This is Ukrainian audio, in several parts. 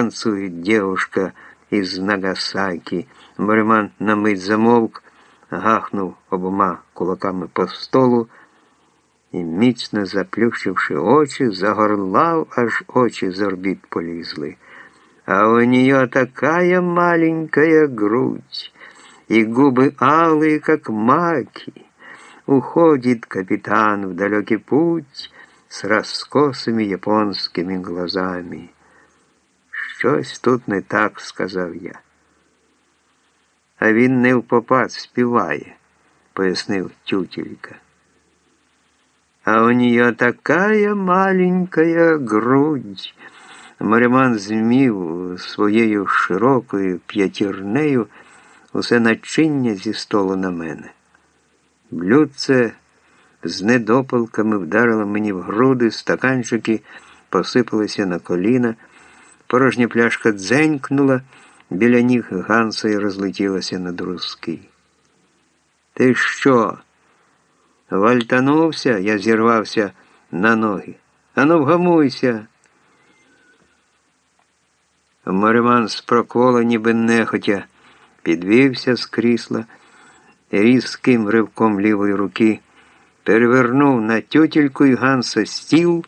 танцует девушка із Нагасакі. Мориман на мить замовк, гахнув обома кулаками по столу і, міцно заплющивши очі, загорлав, аж очі з орбіт полізли. А у нее такая маленькая грудь, и губы алые, как маки. Уходит капитан в далекий путь с раскосыми японскими глазами. Щось тут не так, сказав я. А він не впопад співає, пояснив тютелька. А у нее такая маленькая грудь. Мариман змів своєю широкою п'ятірнею усе начиння зі столу на мене. Блюдце з недопалками вдарило мені в груди, стаканчики посипалися на коліна, порожня пляшка дзенькнула, біля ніг Ганса і розлетілася на друзки. Ти що? Вальтанувся, я зірвався на ноги. Ану, вгамуйся. Мариман з прокола, ніби нехотя, підвівся з крісла, різким ривком лівої руки перевернув на тютельку і Ганса стіл,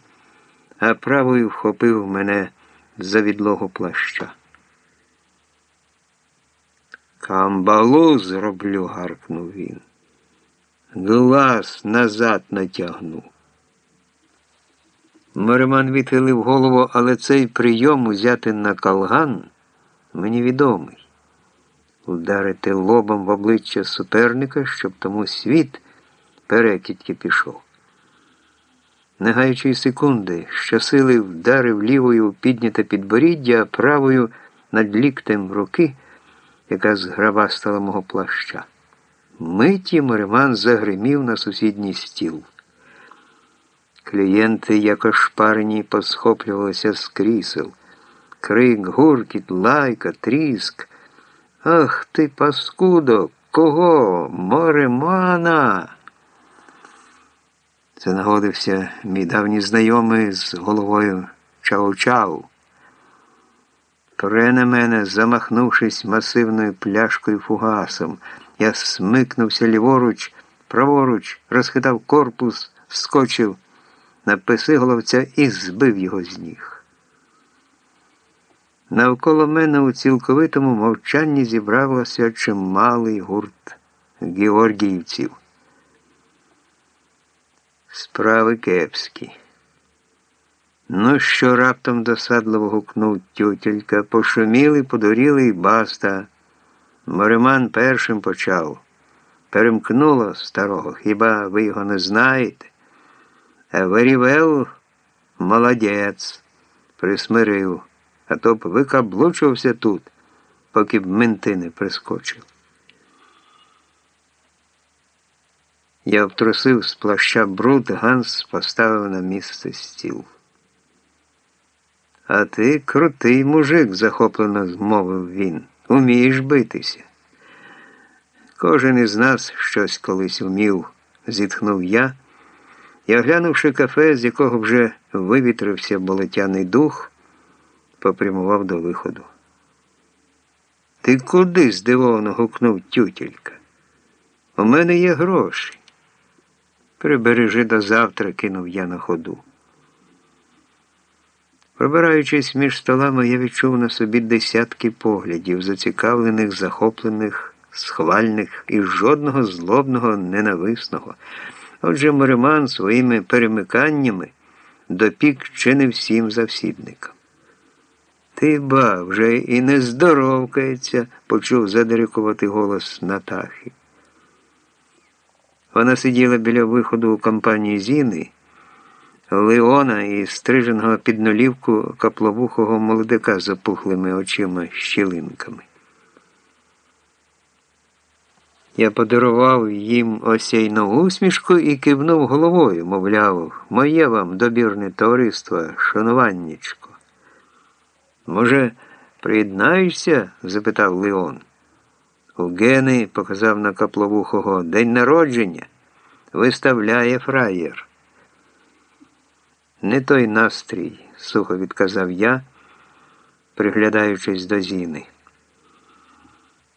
а правою вхопив мене за відлогу плаща. Камбалу зроблю, гаркнув він. Глаз назад натягнув. Мереман відхилив голову, але цей прийом узяти на калган мені відомий. Ударити лобом в обличчя суперника, щоб тому світ перекидьки пішов. Не гаючи секунди, щосили вдарив лівою підняте підборіддя, а правою над ліктем руки, яка зграбастала мого плаща. Миті Мереман загримів на сусідній стіл. Клієнти, як ошпарені, посхоплювалися з крісел. Крик, гуркіт, лайка, тріск. Ах ти, паскудо, кого? Моремана? Це нагодився мій давній знайомий з головою Чау-Чау. Пре на мене, замахнувшись масивною пляшкою фугасом, я смикнувся ліворуч, праворуч, розхитав корпус, скочив на писиголовця і збив його з ніг. Навколо мене у цілковитому мовчанні зібрався чималий гурт георгіївців. Справи кепські. Ну, що раптом досадливо гукнув тютелька, пошуміли, подоріли і баста. Мориман першим почав. Перемкнуло старого, хіба ви його не знаєте? Верівел молодець, присмирив, а то б викаблучувався тут, поки б менти не прискочив. Я втрусив з плаща бруд, Ганс поставив на місце стіл. А ти крутий мужик, захоплено змовив він. Умієш битися. Кожен із нас щось колись умів, зітхнув я. І, оглянувши кафе, з якого вже вивітрився болетяний дух, попрямував до виходу. Ти куди? здивовано гукнув тютелька. У мене є гроші. Прибережи до завтра, кинув я на ходу. Пробираючись між столами, я відчув на собі десятки поглядів, зацікавлених, захоплених, схвальних і жодного злобного, ненависного. Отже, Мориман своїми перемиканнями допік чи не всім завсідникам. Ти ба, вже і не здоровкається, почув задирикувати голос Натахи. Вона сиділа біля виходу у компанії Зіни, Леона і стриженого під нулівку капловухого молодика з опухлими очима щілинками. Я подарував їм осяйну усмішку і кивнув головою, мовляв, моє вам добірне товариство, шануваннячко. Може, приєднаєшся? запитав Леон. У Гени показав на капловухого день народження, виставляє фраєр. Не той настрій, сухо відказав я приглядаючись до Зіни.